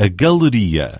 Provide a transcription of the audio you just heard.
a galeria.